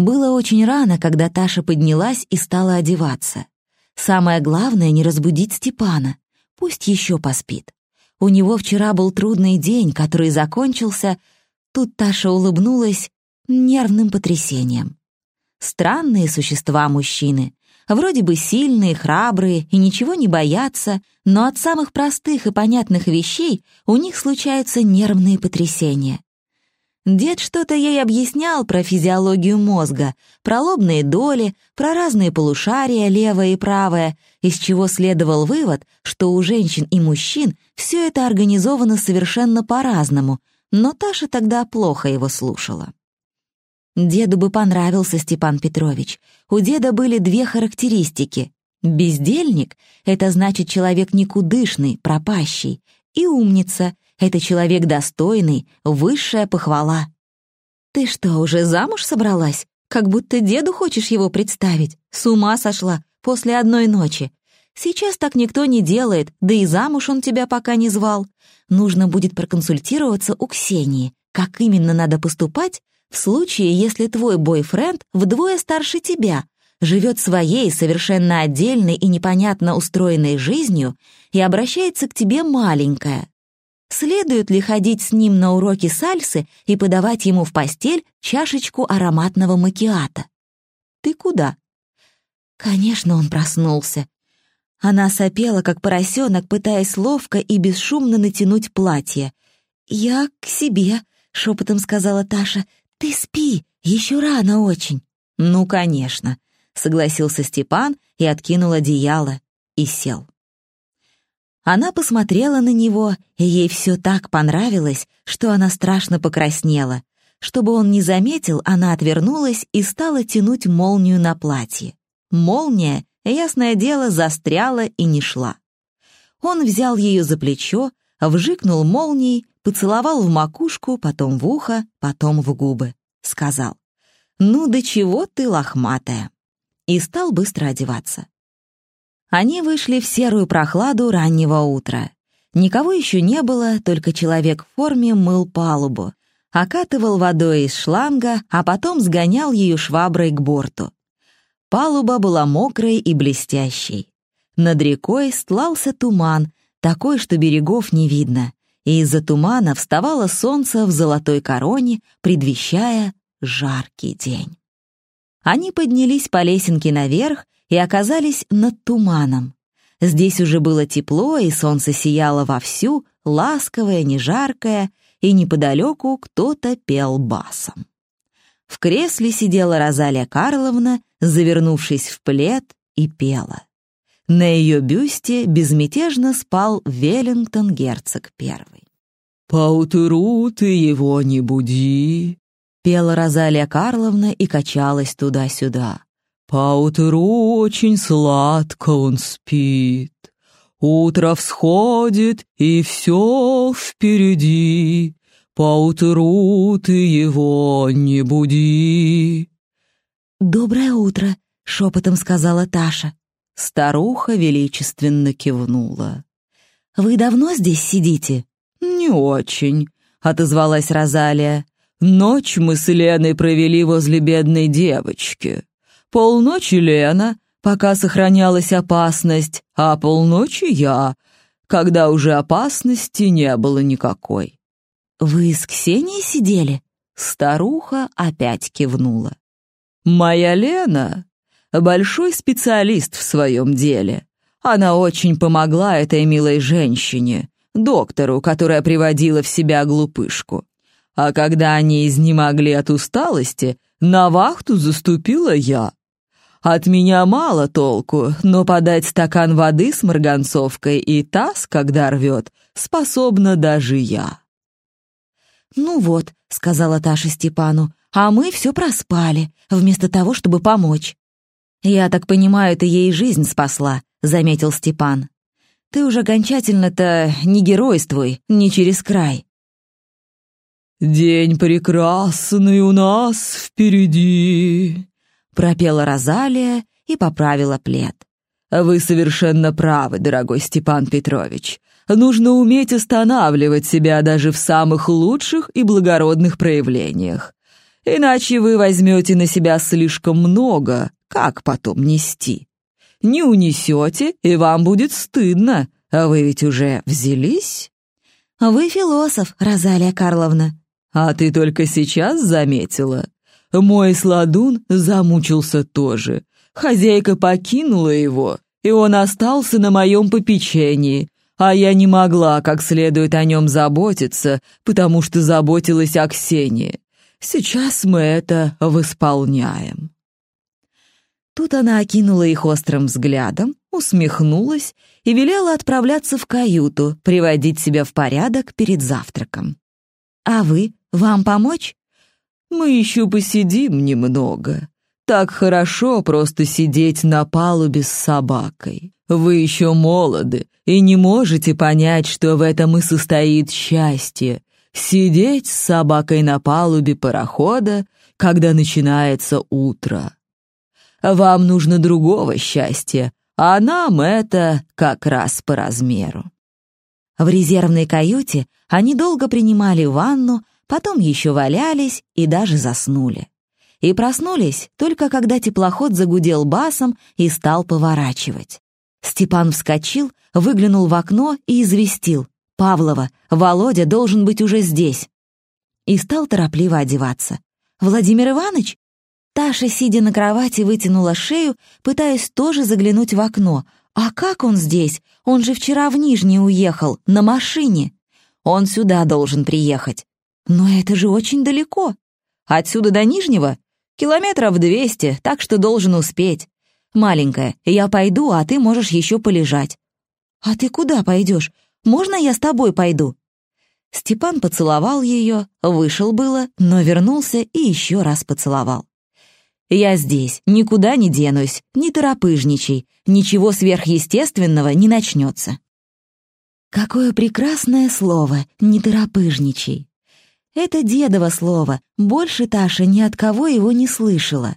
Было очень рано, когда Таша поднялась и стала одеваться. Самое главное — не разбудить Степана. Пусть еще поспит. У него вчера был трудный день, который закончился... Тут Таша улыбнулась нервным потрясением. Странные существа мужчины. Вроде бы сильные, храбрые и ничего не боятся, но от самых простых и понятных вещей у них случаются нервные потрясения. Дед что-то ей объяснял про физиологию мозга, про лобные доли, про разные полушария, левое и правое, из чего следовал вывод, что у женщин и мужчин все это организовано совершенно по-разному, но Таша тогда плохо его слушала. Деду бы понравился Степан Петрович. У деда были две характеристики. Бездельник — это значит человек никудышный, пропащий, и умница — это человек достойный, высшая похвала. «Ты что, уже замуж собралась? Как будто деду хочешь его представить. С ума сошла после одной ночи. Сейчас так никто не делает, да и замуж он тебя пока не звал. Нужно будет проконсультироваться у Ксении, как именно надо поступать в случае, если твой бойфренд вдвое старше тебя, живет своей совершенно отдельной и непонятно устроенной жизнью и обращается к тебе маленькая, Следует ли ходить с ним на уроки сальсы и подавать ему в постель чашечку ароматного макиата? «Ты куда?» Конечно, он проснулся. Она сопела, как поросенок, пытаясь ловко и бесшумно натянуть платье. «Я к себе», — шепотом сказала Таша. «Ты спи, еще рано очень». «Ну, конечно», — согласился Степан и откинул одеяло и сел. Она посмотрела на него, и ей все так понравилось, что она страшно покраснела. Чтобы он не заметил, она отвернулась и стала тянуть молнию на платье. Молния, ясное дело, застряла и не шла. Он взял ее за плечо, вжикнул молнией, поцеловал в макушку, потом в ухо, потом в губы. Сказал, «Ну, до чего ты лохматая?» И стал быстро одеваться. Они вышли в серую прохладу раннего утра. Никого еще не было, только человек в форме мыл палубу. Окатывал водой из шланга, а потом сгонял ее шваброй к борту. Палуба была мокрой и блестящей. Над рекой стлался туман, такой, что берегов не видно, и из-за тумана вставало солнце в золотой короне, предвещая жаркий день. Они поднялись по лесенке наверх и оказались над туманом. Здесь уже было тепло, и солнце сияло вовсю, ласковое, не жаркое, и неподалеку кто-то пел басом. В кресле сидела Розалия Карловна, завернувшись в плед, и пела. На ее бюсте безмятежно спал Веллингтон герцог первый. «Поутру ты его не буди», — пела Розалия Карловна и качалась туда-сюда. Поутру очень сладко он спит, Утро всходит, и все впереди, Поутру ты его не буди. «Доброе утро», — шепотом сказала Таша. Старуха величественно кивнула. «Вы давно здесь сидите?» «Не очень», — отозвалась Розалия. «Ночь мы с Леной провели возле бедной девочки. Полночи Лена, пока сохранялась опасность, а полночи я, когда уже опасности не было никакой. «Вы с Ксенией сидели?» Старуха опять кивнула. «Моя Лена — большой специалист в своем деле. Она очень помогла этой милой женщине, доктору, которая приводила в себя глупышку. А когда они изнемогли от усталости, на вахту заступила я. От меня мало толку, но подать стакан воды с марганцовкой и таз, когда рвет, способна даже я». «Ну вот», — сказала Таша Степану, «а мы все проспали, вместо того, чтобы помочь». «Я так понимаю, ты ей жизнь спасла», — заметил Степан. «Ты уже окончательно-то не геройствуй, не через край». «День прекрасный у нас впереди», пропела Розалия и поправила плед. «Вы совершенно правы, дорогой Степан Петрович. Нужно уметь останавливать себя даже в самых лучших и благородных проявлениях. иначе вы возьмете на себя слишком много, как потом нести? Не унесете, и вам будет стыдно, а вы ведь уже взялись?» «Вы философ, Розалия Карловна». «А ты только сейчас заметила? Мой сладун замучился тоже. Хозяйка покинула его, и он остался на моем попечении, а я не могла как следует о нем заботиться, потому что заботилась о Ксении. Сейчас мы это восполняем». Тут она окинула их острым взглядом, усмехнулась и велела отправляться в каюту, приводить себя в порядок перед завтраком. «А вы? Вам помочь?» «Мы еще посидим немного. Так хорошо просто сидеть на палубе с собакой. Вы еще молоды и не можете понять, что в этом и состоит счастье. Сидеть с собакой на палубе парохода, когда начинается утро. Вам нужно другого счастья, а нам это как раз по размеру. В резервной каюте они долго принимали ванну, потом еще валялись и даже заснули. И проснулись только когда теплоход загудел басом и стал поворачивать. Степан вскочил, выглянул в окно и известил. «Павлова, Володя должен быть уже здесь». И стал торопливо одеваться. «Владимир Иванович?» Таша, сидя на кровати, вытянула шею, пытаясь тоже заглянуть в окно. «А как он здесь? Он же вчера в Нижний уехал, на машине. Он сюда должен приехать. Но это же очень далеко. Отсюда до Нижнего? Километров двести, так что должен успеть. Маленькая, я пойду, а ты можешь еще полежать». «А ты куда пойдешь? Можно я с тобой пойду?» Степан поцеловал ее, вышел было, но вернулся и еще раз поцеловал. Я здесь, никуда не денусь, не торопыжничай, ничего сверхъестественного не начнется». Какое прекрасное слово «не торопыжничай». Это дедово слово, больше Таша ни от кого его не слышала.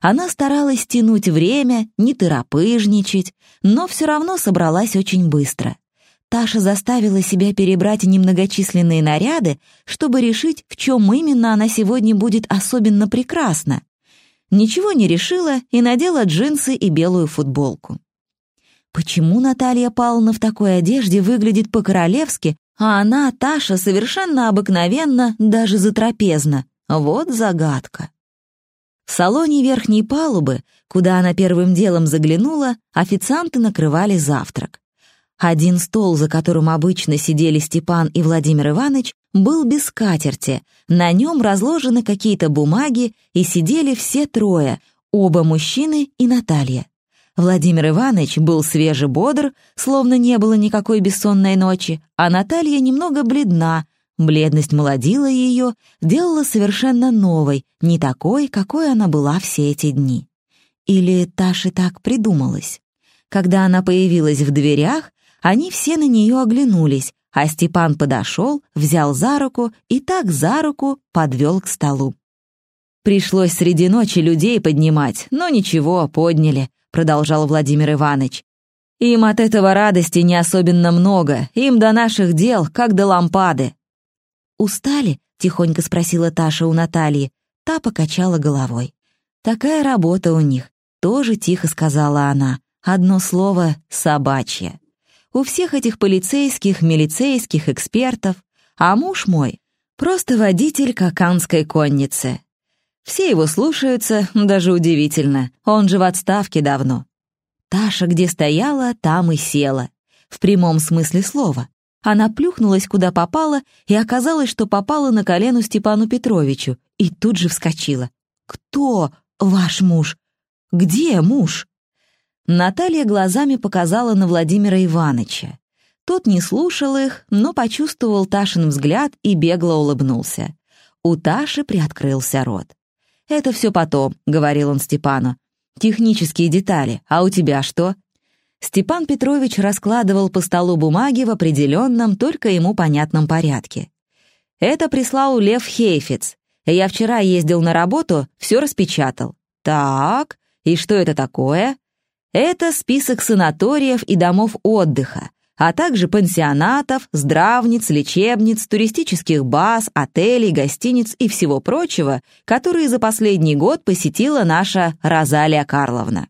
Она старалась тянуть время, не торопыжничать, но все равно собралась очень быстро. Таша заставила себя перебрать немногочисленные наряды, чтобы решить, в чем именно она сегодня будет особенно прекрасна ничего не решила и надела джинсы и белую футболку. Почему Наталья Павловна в такой одежде выглядит по-королевски, а она, Таша, совершенно обыкновенно, даже затрапезно? Вот загадка. В салоне верхней палубы, куда она первым делом заглянула, официанты накрывали завтрак. Один стол, за которым обычно сидели Степан и Владимир Иванович, был без скатерти, на нем разложены какие-то бумаги, и сидели все трое, оба мужчины и Наталья. Владимир Иванович был свежебодр, словно не было никакой бессонной ночи, а Наталья немного бледна, бледность молодила ее, делала совершенно новой, не такой, какой она была все эти дни. Или Таше так придумалось. Когда она появилась в дверях, они все на нее оглянулись, а Степан подошел, взял за руку и так за руку подвел к столу. «Пришлось среди ночи людей поднимать, но ничего, подняли», — продолжал Владимир Иванович. «Им от этого радости не особенно много, им до наших дел, как до лампады». «Устали?» — тихонько спросила Таша у Натальи. Та покачала головой. «Такая работа у них», — тоже тихо сказала она. Одно слово — собачье у всех этих полицейских, милицейских, экспертов, а муж мой — просто водитель каканской конницы. Все его слушаются, даже удивительно, он же в отставке давно. Таша где стояла, там и села. В прямом смысле слова. Она плюхнулась куда попала, и оказалось, что попала на колено Степану Петровичу, и тут же вскочила. «Кто ваш муж? Где муж?» Наталья глазами показала на Владимира Ивановича. Тот не слушал их, но почувствовал Ташин взгляд и бегло улыбнулся. У Таши приоткрылся рот. «Это все потом», — говорил он Степану. «Технические детали. А у тебя что?» Степан Петрович раскладывал по столу бумаги в определенном, только ему понятном порядке. «Это прислал Лев Хейфиц. Я вчера ездил на работу, все распечатал». «Так, и что это такое?» Это список санаториев и домов отдыха, а также пансионатов, здравниц, лечебниц, туристических баз, отелей, гостиниц и всего прочего, которые за последний год посетила наша Розалия Карловна.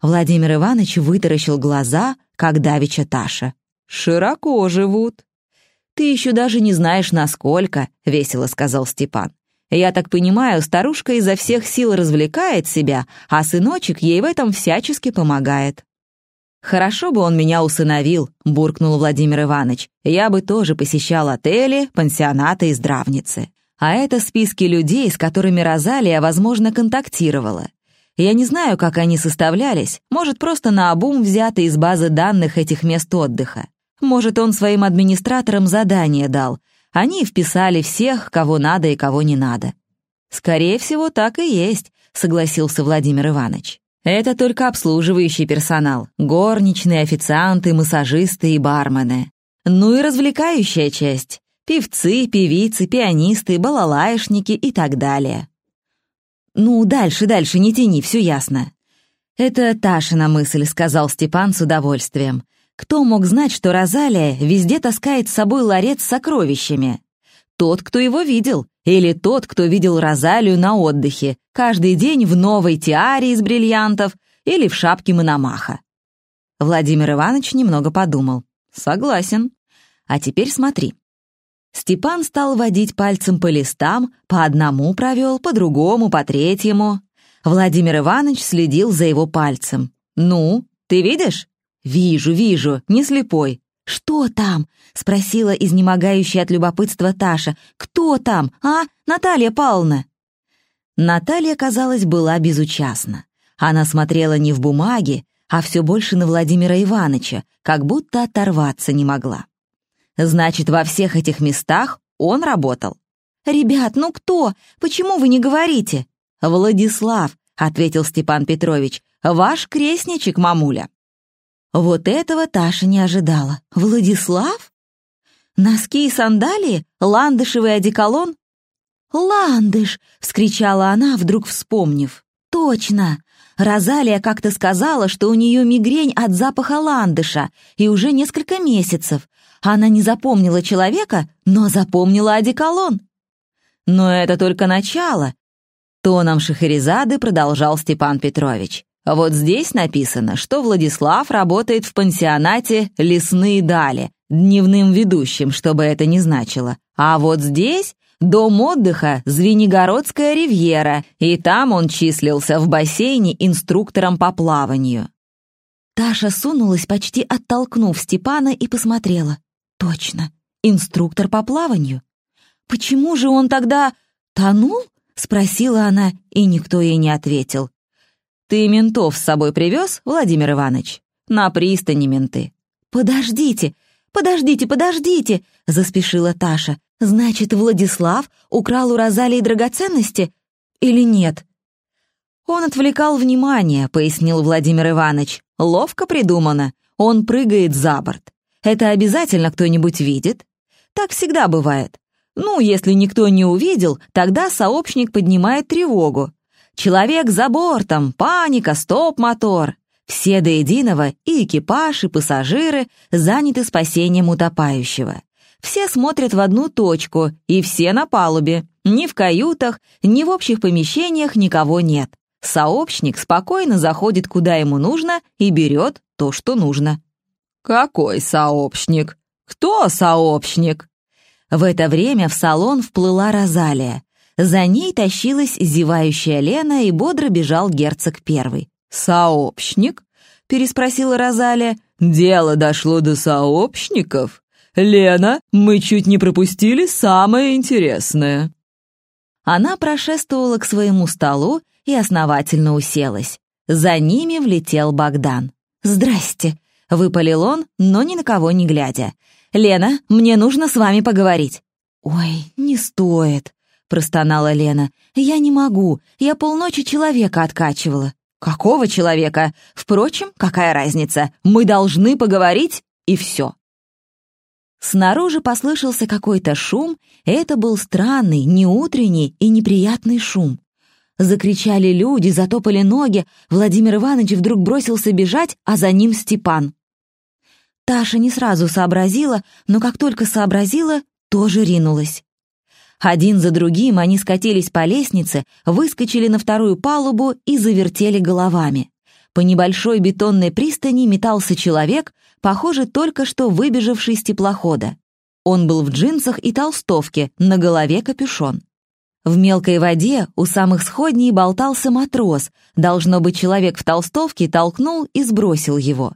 Владимир Иванович вытаращил глаза, как давеча Таша. «Широко живут». «Ты еще даже не знаешь, насколько», — весело сказал Степан. «Я так понимаю, старушка изо всех сил развлекает себя, а сыночек ей в этом всячески помогает». «Хорошо бы он меня усыновил», — буркнул Владимир Иванович. «Я бы тоже посещал отели, пансионаты и здравницы. А это списки людей, с которыми Розалия, возможно, контактировала. Я не знаю, как они составлялись, может, просто наобум взяты из базы данных этих мест отдыха. Может, он своим администраторам задание дал. Они вписали всех, кого надо и кого не надо. «Скорее всего, так и есть», — согласился Владимир Иванович. «Это только обслуживающий персонал. Горничные, официанты, массажисты и бармены. Ну и развлекающая часть. Певцы, певицы, пианисты, балалаишники и так далее». «Ну, дальше, дальше, не тяни, все ясно». «Это Ташина мысль», — сказал Степан с удовольствием. Кто мог знать, что Розалия везде таскает с собой ларец с сокровищами? Тот, кто его видел, или тот, кто видел Розалию на отдыхе, каждый день в новой тиаре из бриллиантов или в шапке Мономаха. Владимир Иванович немного подумал. «Согласен. А теперь смотри». Степан стал водить пальцем по листам, по одному провел, по другому, по третьему. Владимир Иванович следил за его пальцем. «Ну, ты видишь?» «Вижу, вижу, не слепой». «Что там?» — спросила изнемогающая от любопытства Таша. «Кто там, а, Наталья Павловна?» Наталья, казалось, была безучастна. Она смотрела не в бумаге, а все больше на Владимира Ивановича, как будто оторваться не могла. Значит, во всех этих местах он работал. «Ребят, ну кто? Почему вы не говорите?» «Владислав», — ответил Степан Петрович, — «ваш крестничек, мамуля». Вот этого Таша не ожидала. Владислав? Носки и сандалии? Ландышевый одеколон? «Ландыш!» — вскричала она, вдруг вспомнив. «Точно! Розалия как-то сказала, что у нее мигрень от запаха ландыша, и уже несколько месяцев. Она не запомнила человека, но запомнила одеколон». «Но это только начало», — тоном Шахерезады продолжал Степан Петрович. Вот здесь написано, что Владислав работает в пансионате «Лесные дали», дневным ведущим, чтобы это не значило. А вот здесь дом отдыха «Звенигородская ривьера», и там он числился в бассейне инструктором по плаванию. Таша сунулась, почти оттолкнув Степана, и посмотрела. «Точно, инструктор по плаванию. Почему же он тогда тонул?» — спросила она, и никто ей не ответил. «Ты ментов с собой привез, Владимир Иванович?» «На пристани менты». «Подождите, подождите, подождите!» — заспешила Таша. «Значит, Владислав украл у Розалии драгоценности? Или нет?» «Он отвлекал внимание», — пояснил Владимир Иванович. «Ловко придумано. Он прыгает за борт. Это обязательно кто-нибудь видит? Так всегда бывает. Ну, если никто не увидел, тогда сообщник поднимает тревогу. Человек за бортом, паника, стоп-мотор. Все до единого, и экипаж, и пассажиры, заняты спасением утопающего. Все смотрят в одну точку, и все на палубе. Ни в каютах, ни в общих помещениях никого нет. Сообщник спокойно заходит куда ему нужно и берет то, что нужно. «Какой сообщник? Кто сообщник?» В это время в салон вплыла Розалия. За ней тащилась зевающая Лена, и бодро бежал герцог первый. «Сообщник?» — переспросила Розалия. «Дело дошло до сообщников? Лена, мы чуть не пропустили самое интересное». Она прошествовала к своему столу и основательно уселась. За ними влетел Богдан. «Здрасте!» — выпалил он, но ни на кого не глядя. «Лена, мне нужно с вами поговорить». «Ой, не стоит», — простонала Лена. «Я не могу. Я полночи человека откачивала». «Какого человека? Впрочем, какая разница? Мы должны поговорить, и все». Снаружи послышался какой-то шум, это был странный, неутренний и неприятный шум. Закричали люди, затопали ноги, Владимир Иванович вдруг бросился бежать, а за ним Степан. Таша не сразу сообразила, но как только сообразила, тоже ринулась. Один за другим они скатились по лестнице, выскочили на вторую палубу и завертели головами. По небольшой бетонной пристани метался человек, похоже, только что выбежавший с теплохода. Он был в джинсах и толстовке, на голове капюшон. В мелкой воде у самых сходней болтался матрос, должно быть, человек в толстовке толкнул и сбросил его.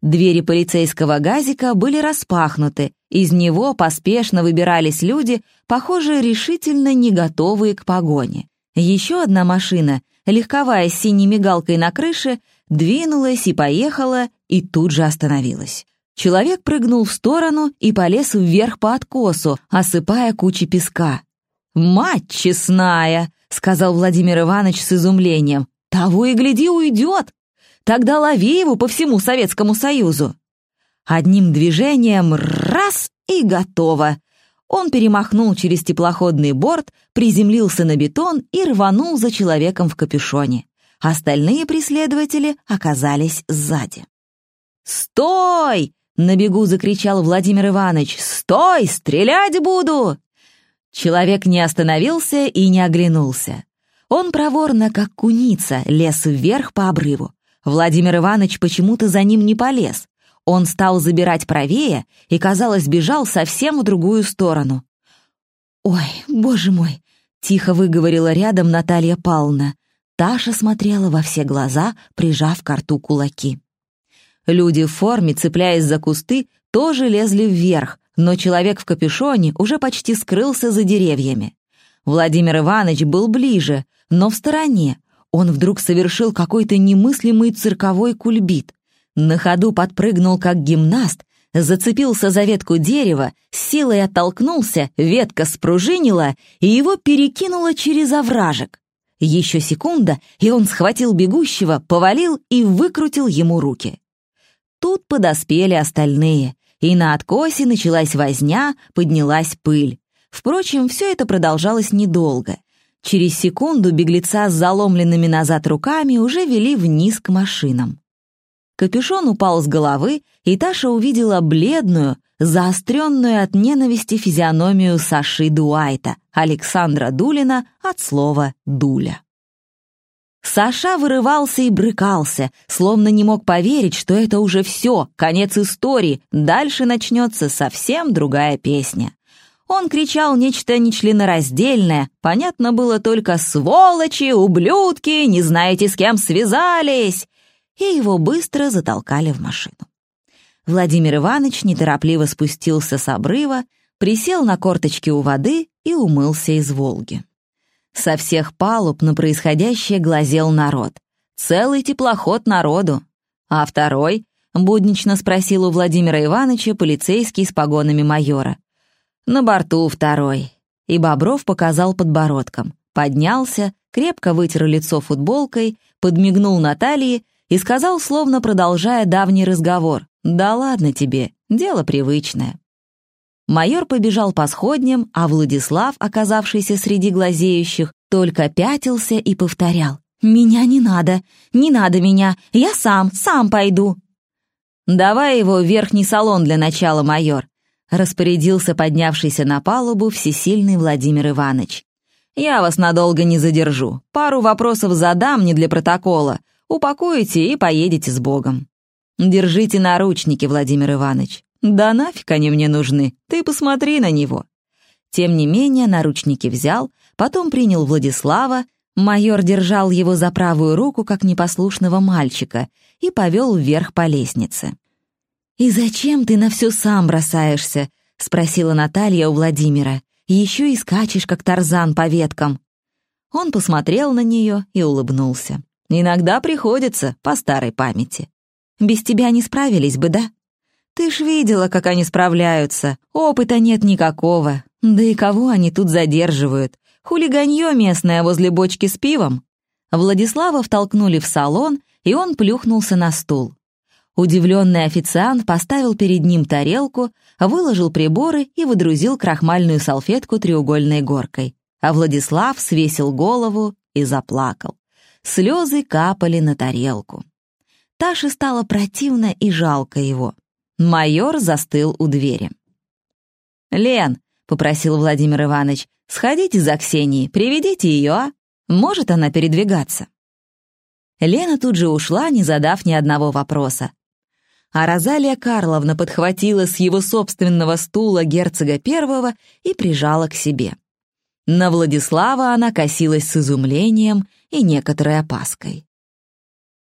Двери полицейского газика были распахнуты, из него поспешно выбирались люди, похоже, решительно не готовые к погоне. Еще одна машина, легковая с синей мигалкой на крыше, двинулась и поехала, и тут же остановилась. Человек прыгнул в сторону и полез вверх по откосу, осыпая кучи песка. «Мать честная!» — сказал Владимир Иванович с изумлением. «Того и гляди, уйдет! Тогда лови его по всему Советскому Союзу. Одним движением раз и готово. Он перемахнул через теплоходный борт, приземлился на бетон и рванул за человеком в капюшоне. Остальные преследователи оказались сзади. «Стой!» — на бегу закричал Владимир Иванович. «Стой! Стрелять буду!» Человек не остановился и не оглянулся. Он проворно, как куница, лез вверх по обрыву. Владимир Иванович почему-то за ним не полез. Он стал забирать правее и, казалось, бежал совсем в другую сторону. «Ой, боже мой!» — тихо выговорила рядом Наталья Павловна. Таша смотрела во все глаза, прижав к рту кулаки. Люди в форме, цепляясь за кусты, тоже лезли вверх, но человек в капюшоне уже почти скрылся за деревьями. Владимир Иванович был ближе, но в стороне, он вдруг совершил какой-то немыслимый цирковой кульбит. На ходу подпрыгнул как гимнаст, зацепился за ветку дерева, силой оттолкнулся, ветка спружинила и его перекинуло через овражек. Еще секунда, и он схватил бегущего, повалил и выкрутил ему руки. Тут подоспели остальные, и на откосе началась возня, поднялась пыль. Впрочем, все это продолжалось недолго. Через секунду беглеца с заломленными назад руками уже вели вниз к машинам. Капюшон упал с головы, и Таша увидела бледную, заостренную от ненависти физиономию Саши Дуайта, Александра Дулина от слова «дуля». Саша вырывался и брыкался, словно не мог поверить, что это уже все, конец истории, дальше начнется совсем другая песня. Он кричал нечто нечленораздельное, понятно было только «сволочи, ублюдки, не знаете, с кем связались!» И его быстро затолкали в машину. Владимир Иванович неторопливо спустился с обрыва, присел на корточки у воды и умылся из Волги. Со всех палуб на происходящее глазел народ. Целый теплоход народу. А второй, буднично спросил у Владимира Ивановича полицейский с погонами майора. На борту второй. И Бобров показал подбородком. Поднялся, крепко вытер лицо футболкой, подмигнул Наталье и сказал, словно продолжая давний разговор. «Да ладно тебе, дело привычное». Майор побежал по сходням, а Владислав, оказавшийся среди глазеющих, только пятился и повторял. «Меня не надо, не надо меня, я сам, сам пойду». «Давай его в верхний салон для начала, майор распорядился поднявшийся на палубу всесильный Владимир Иванович. «Я вас надолго не задержу. Пару вопросов задам не для протокола. Упакуете и поедете с Богом. Держите наручники, Владимир Иванович. Да нафиг они мне нужны, ты посмотри на него». Тем не менее, наручники взял, потом принял Владислава, майор держал его за правую руку, как непослушного мальчика, и повел вверх по лестнице. «И зачем ты на все сам бросаешься?» — спросила Наталья у Владимира. «Еще и скачешь, как тарзан по веткам». Он посмотрел на нее и улыбнулся. «Иногда приходится, по старой памяти. Без тебя не справились бы, да? Ты ж видела, как они справляются. Опыта нет никакого. Да и кого они тут задерживают? Хулиганье местное возле бочки с пивом?» Владислава втолкнули в салон, и он плюхнулся на стул. Удивленный официант поставил перед ним тарелку, выложил приборы и выдрузил крахмальную салфетку треугольной горкой. А Владислав свесил голову и заплакал. Слезы капали на тарелку. Таше стало противно и жалко его. Майор застыл у двери. «Лен», — попросил Владимир Иванович, — «сходите за Ксенией, приведите ее, а? Может она передвигаться?» Лена тут же ушла, не задав ни одного вопроса. А Розалия Карловна подхватила с его собственного стула герцога первого и прижала к себе. На Владислава она косилась с изумлением и некоторой опаской.